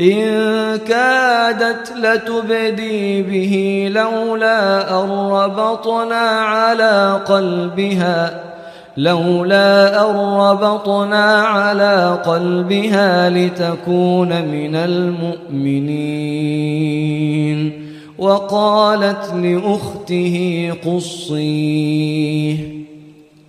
إن كادت لتبدي به لولا أن ربطنا على قلبها لولا أن ربطنا على قلبها لتكون من المؤمنين. وقالت لأخته قصيه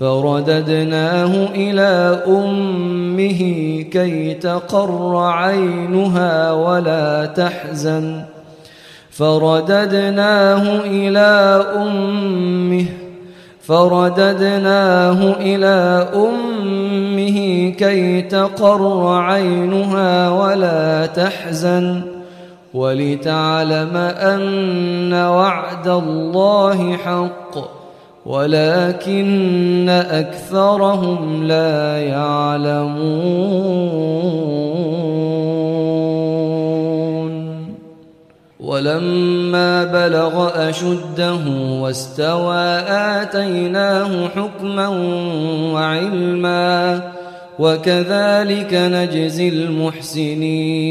فرددناه إلى أمه كي تقر عينها ولا تحزن. فرددناه إلى أمه فرددناه إلى أمه كي تقر عينها ولا تحزن. ولتعلم أن وعد الله حق. ولكن أكثرهم لا يعلمون. ولما بلغ أشده واستوى آتيناه حكما وعلما وكذلك نجزي المحسنين.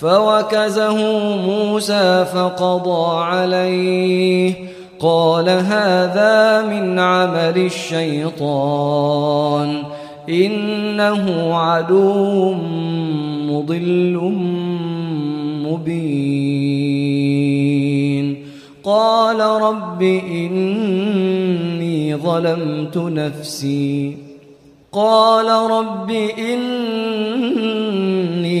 فوكزه موسى فقضى عليه قال هذا من عمل الشيطان إنه عدو مضل مبين قال رب إني ظلمت نفسي قال رب إني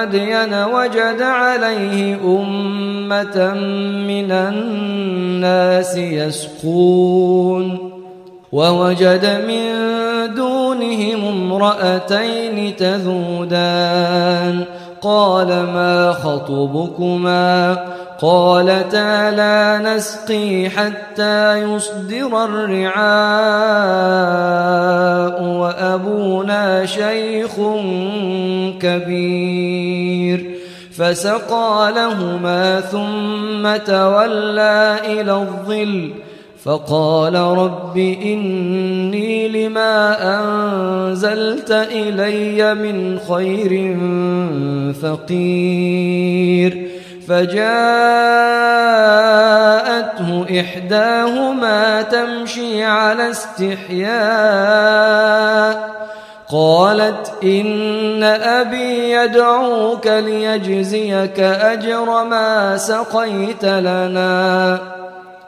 مدين وجد عليه أمة من الناس يسقون ووجد من دونهم امرأتين تذودان قال ما خطبكما قالتا لا نسقي حتى يصدر الرعاء وأبونا شيخ كبير فسقى لهما ثم تولى إلى الظل فقال رب إني لما أنزلت إلي من خير فقير فجاءته إحداهما تمشي على استحياء قالت إن أبي يدعوك ليجزيك أجر ما سقيت لنا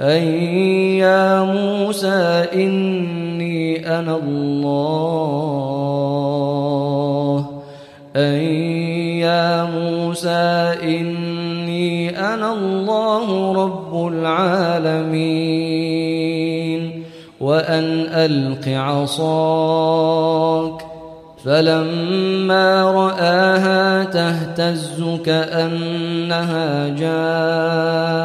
أي يا موسى إني أنا الله أي يا موسى إني أنا الله رب العالمين وأن ألق عصاك فلما رآها تهتز كأنها جان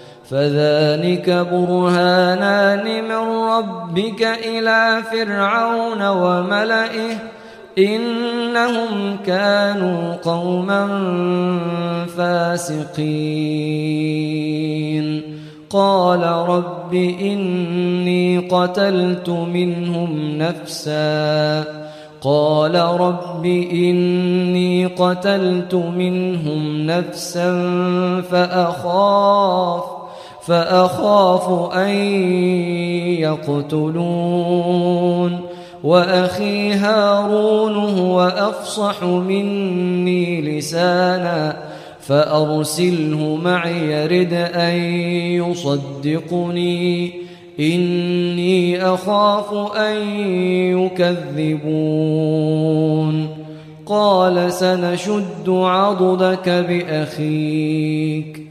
فذلك برهانان من ربك إلى فرعون وملئه إنهم كانوا قوما فاسقين. قال رب إني قتلت منهم نفسا. قال رب إني قتلت منهم نفسا فأخاف فأخاف أن يقتلون وأخي هارون هو أفصح مني لسانا فأرسله معي رد أن يصدقني إني أخاف أن يكذبون قال سنشد عضدك بأخيك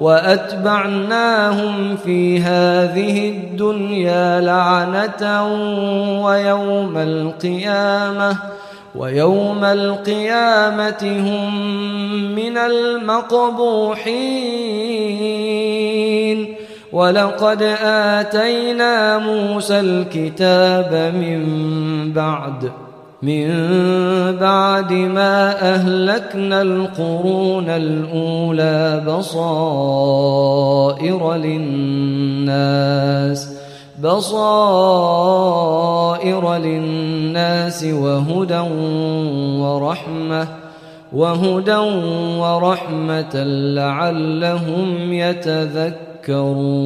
وأتبعناهم في هذه الدنيا لعنة ويوم القيامة ويوم القيامة هم من المقبوحين. ولقد آتينا موسى الكتاب من بعد من بعد ما أهلكنا القرون الأولى بصائر للناس بصائر للناس وهدى ورحمة وهدى ورحمة لعلهم يتذكرون.